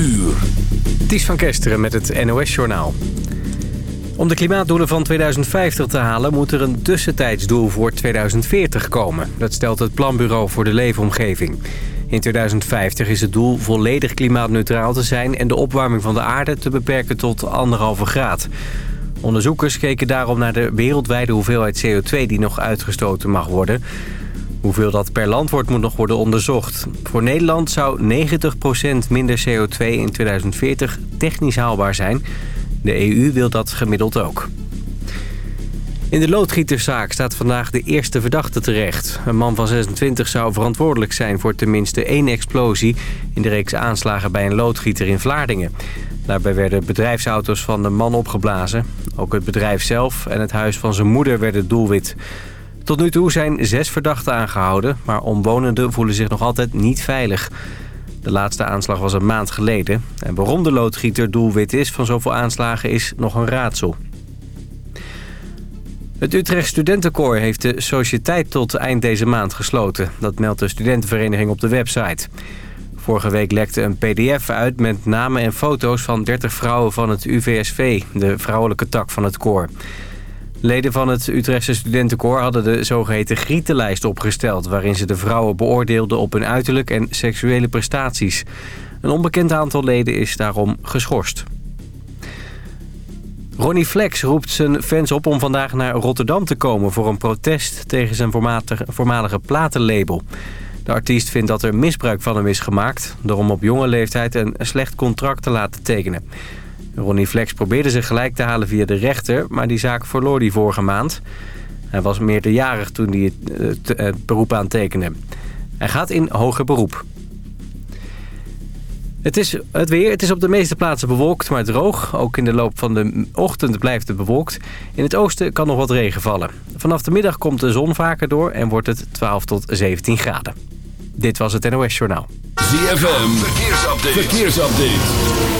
uur. Van Kesteren met het NOS-journaal. Om de klimaatdoelen van 2050 te halen... moet er een tussentijdsdoel voor 2040 komen. Dat stelt het Planbureau voor de Leefomgeving. In 2050 is het doel volledig klimaatneutraal te zijn... en de opwarming van de aarde te beperken tot anderhalve graad. Onderzoekers keken daarom naar de wereldwijde hoeveelheid CO2... die nog uitgestoten mag worden... Hoeveel dat per land wordt moet nog worden onderzocht. Voor Nederland zou 90% minder CO2 in 2040 technisch haalbaar zijn. De EU wil dat gemiddeld ook. In de loodgieterszaak staat vandaag de eerste verdachte terecht. Een man van 26 zou verantwoordelijk zijn voor tenminste één explosie... in de reeks aanslagen bij een loodgieter in Vlaardingen. Daarbij werden bedrijfsauto's van de man opgeblazen. Ook het bedrijf zelf en het huis van zijn moeder werden doelwit. Tot nu toe zijn zes verdachten aangehouden... maar omwonenden voelen zich nog altijd niet veilig. De laatste aanslag was een maand geleden. En waarom de loodgieter doelwit is van zoveel aanslagen is nog een raadsel. Het Utrecht Studentenkoor heeft de sociëteit tot eind deze maand gesloten. Dat meldt de studentenvereniging op de website. Vorige week lekte een pdf uit met namen en foto's van 30 vrouwen van het UVSV... de vrouwelijke tak van het koor. Leden van het Utrechtse studentenkoor hadden de zogeheten grietenlijst opgesteld... waarin ze de vrouwen beoordeelden op hun uiterlijk en seksuele prestaties. Een onbekend aantal leden is daarom geschorst. Ronnie Flex roept zijn fans op om vandaag naar Rotterdam te komen... voor een protest tegen zijn voormalige platenlabel. De artiest vindt dat er misbruik van hem is gemaakt... door hem op jonge leeftijd een slecht contract te laten tekenen. Ronnie Flex probeerde zich gelijk te halen via de rechter... maar die zaak verloor hij vorige maand. Hij was meerderjarig toen hij het, eh, het beroep aantekende. Hij gaat in hoger beroep. Het is het weer. Het is op de meeste plaatsen bewolkt, maar droog. Ook in de loop van de ochtend blijft het bewolkt. In het oosten kan nog wat regen vallen. Vanaf de middag komt de zon vaker door en wordt het 12 tot 17 graden. Dit was het NOS Journaal. ZFM, verkeersupdate. verkeersupdate.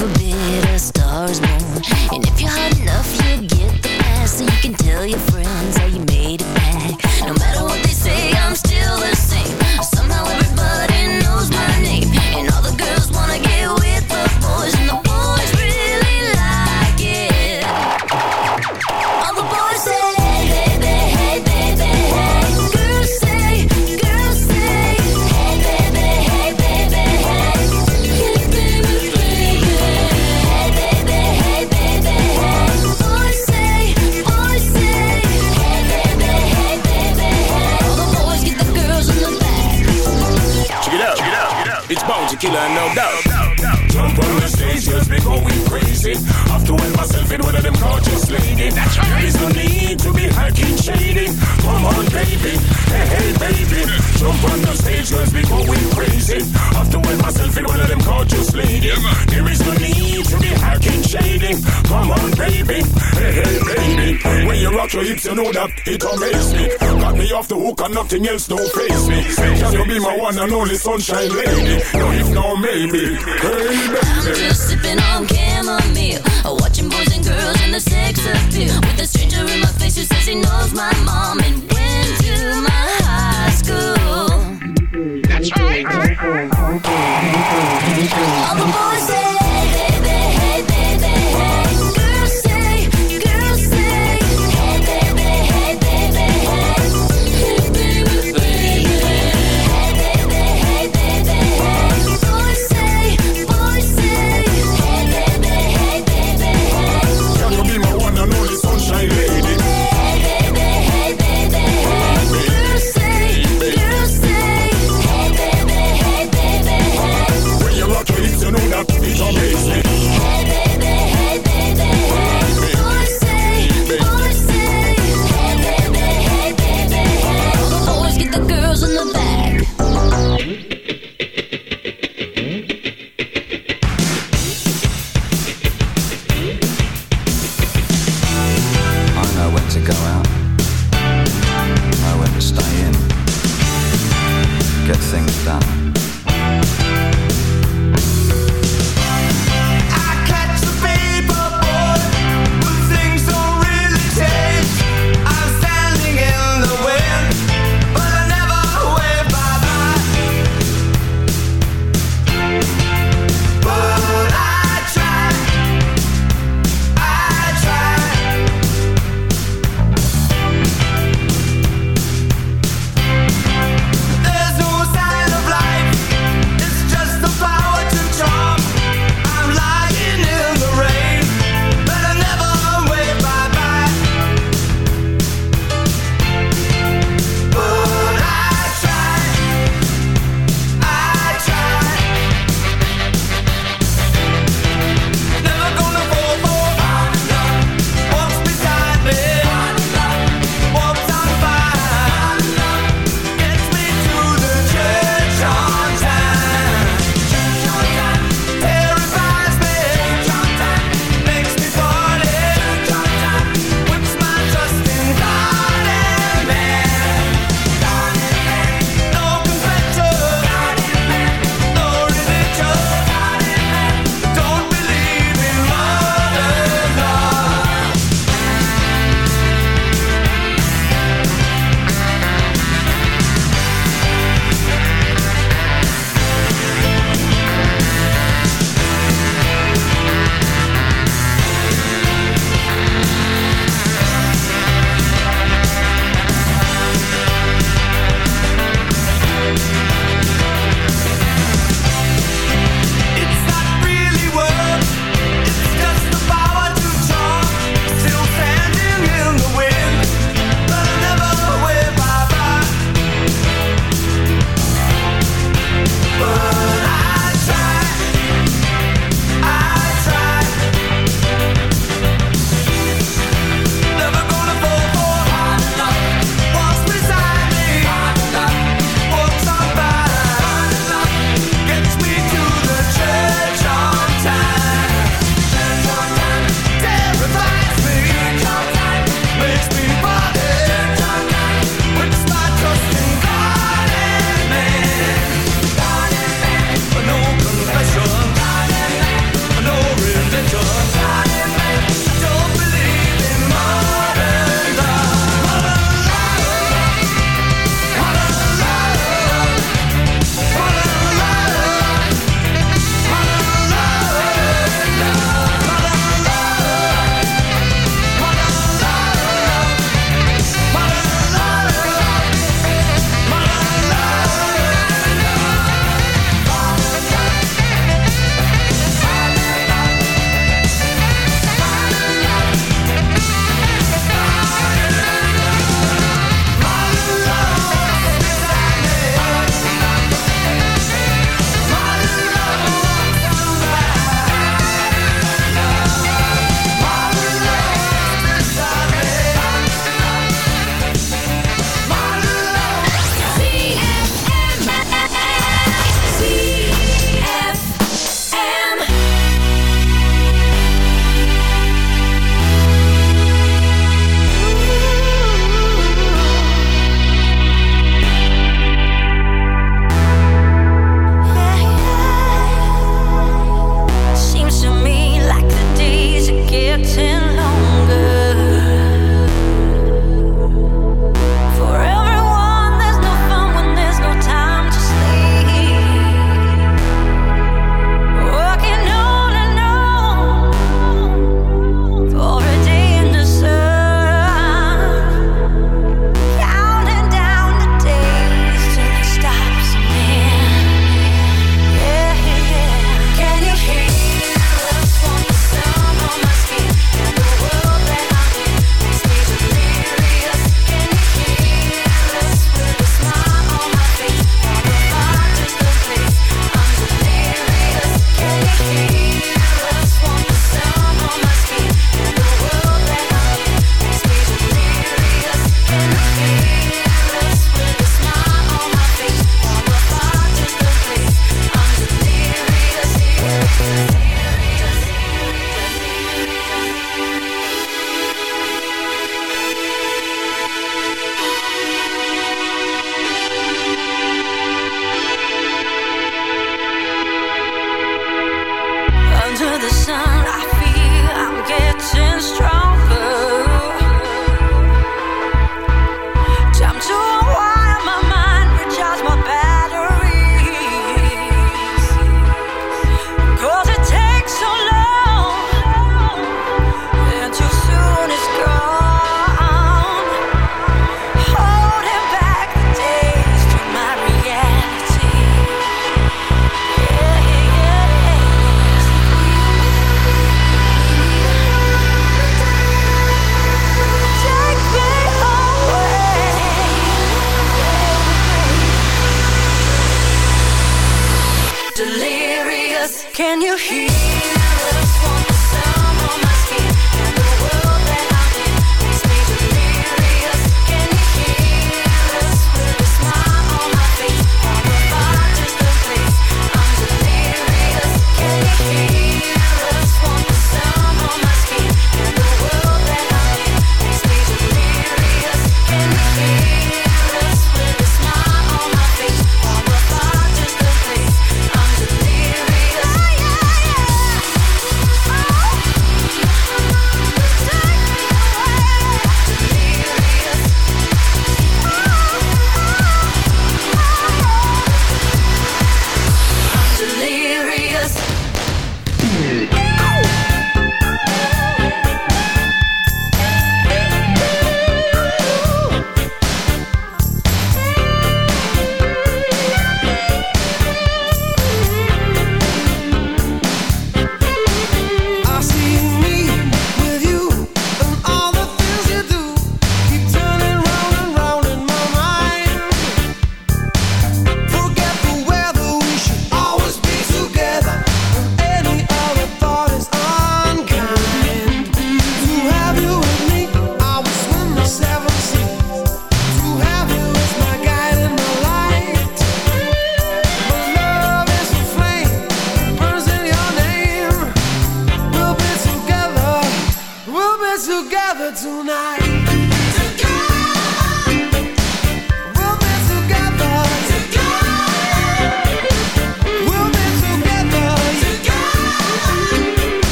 never been sunshine.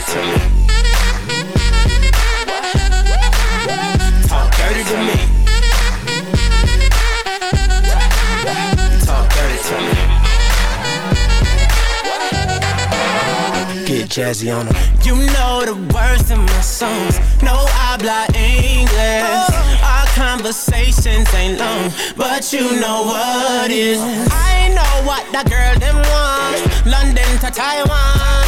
Talk dirty to me. talk dirty to me. Talk dirty to me. Get jazzy on 'em. You know the words in my songs. No habla English. Oh. Our conversations ain't long, but you know what is. Oh. I know what that girl them want. London to Taiwan.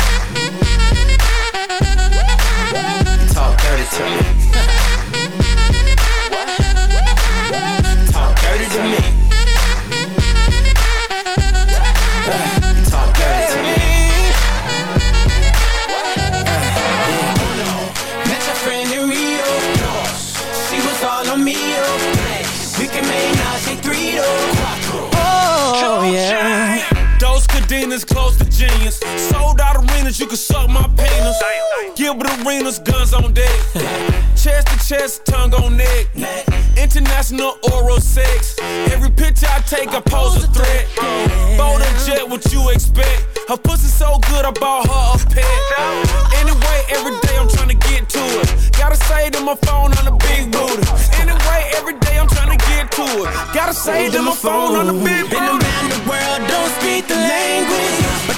Arenas, guns on deck. chest to chest, tongue on neck. International oral sex. Every picture I take, I pose a threat. Bold and jet, what you expect? Her pussy so good, I bought her a pet. Anyway, every day I'm trying to get to it. Gotta say it in my phone on the big booty. Anyway, every day I'm trying to get to it. Gotta say it in my phone on the big booty.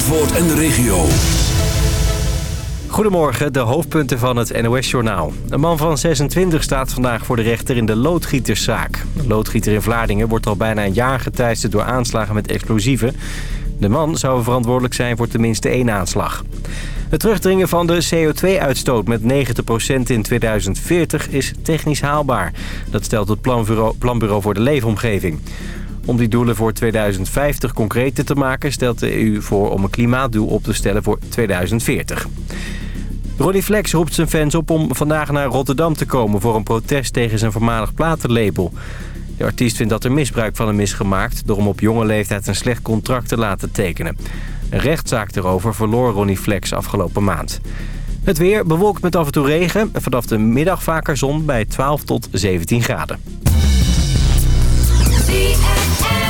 Zandvoort en de regio. Goedemorgen, de hoofdpunten van het NOS-journaal. Een man van 26 staat vandaag voor de rechter in de loodgieterszaak. De loodgieter in Vlaardingen wordt al bijna een jaar geteisterd door aanslagen met explosieven. De man zou verantwoordelijk zijn voor tenminste één aanslag. Het terugdringen van de CO2-uitstoot met 90% in 2040 is technisch haalbaar. Dat stelt het Planbureau voor de Leefomgeving. Om die doelen voor 2050 concreter te maken... stelt de EU voor om een klimaatdoel op te stellen voor 2040. Ronnie Flex roept zijn fans op om vandaag naar Rotterdam te komen... voor een protest tegen zijn voormalig platenlabel. De artiest vindt dat er misbruik van hem is gemaakt... door hem op jonge leeftijd een slecht contract te laten tekenen. Een rechtszaak erover verloor Ronnie Flex afgelopen maand. Het weer bewolkt met af en toe regen. en Vanaf de middag vaker zon bij 12 tot 17 graden. ZFM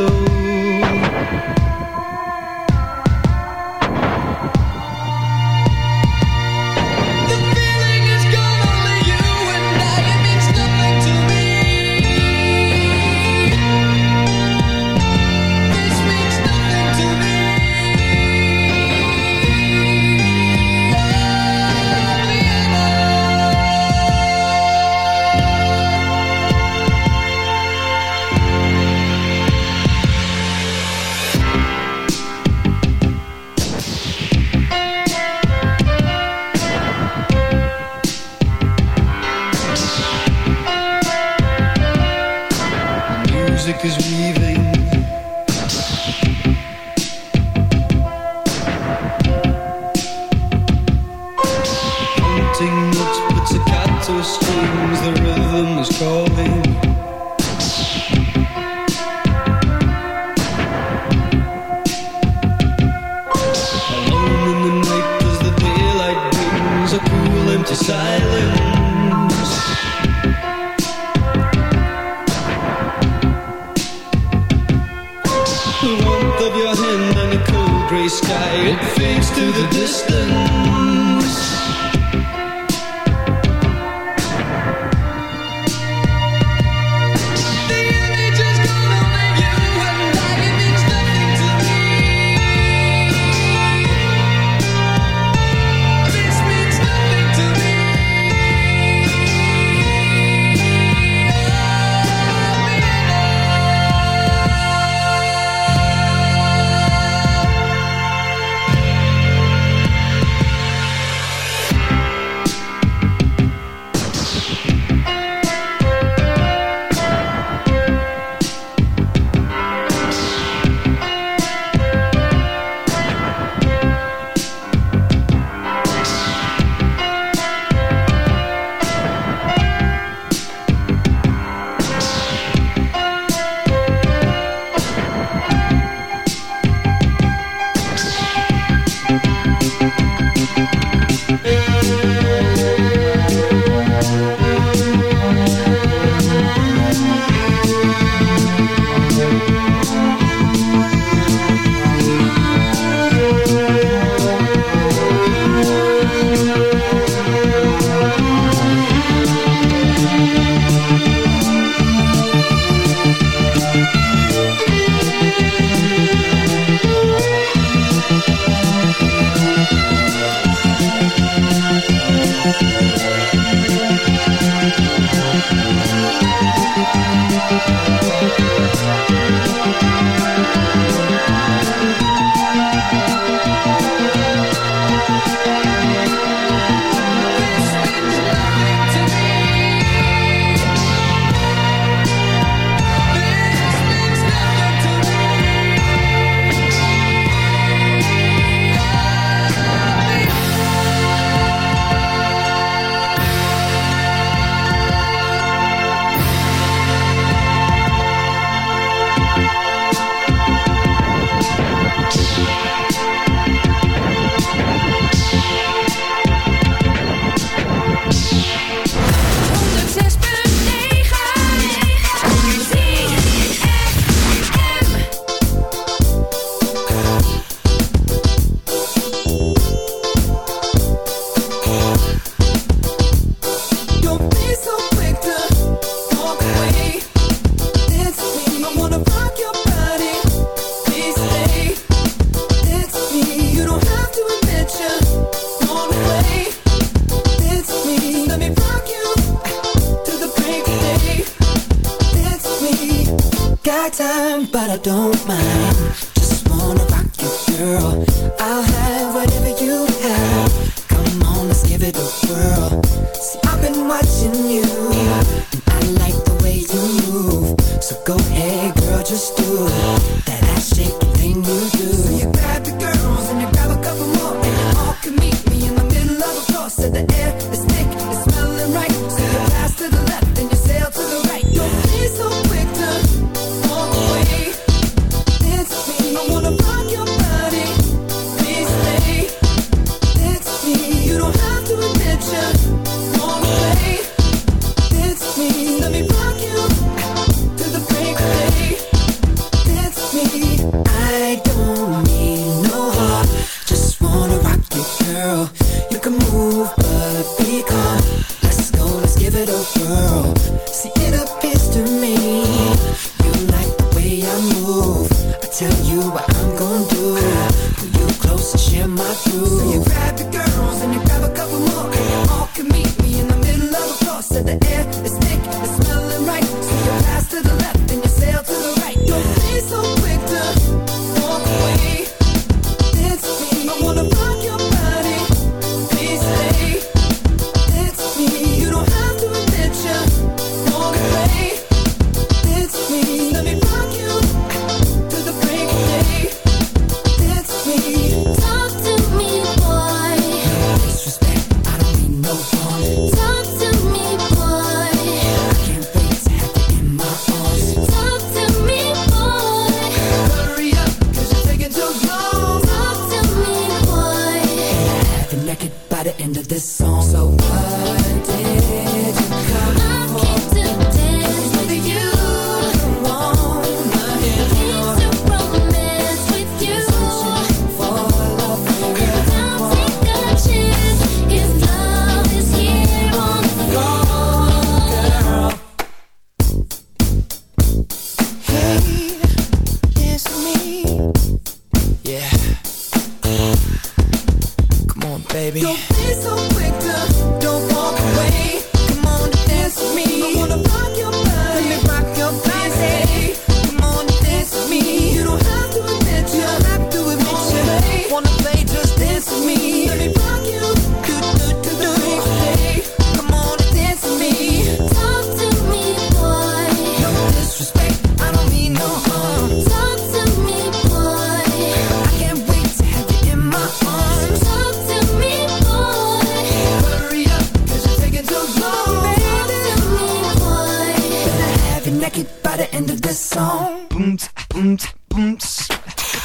this song. Boom, boom, boom, boom,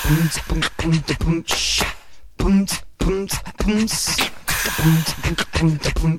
boom, boom, boom, boom, boom, boom, boom, boom, boom, boom, boom, boom, boom,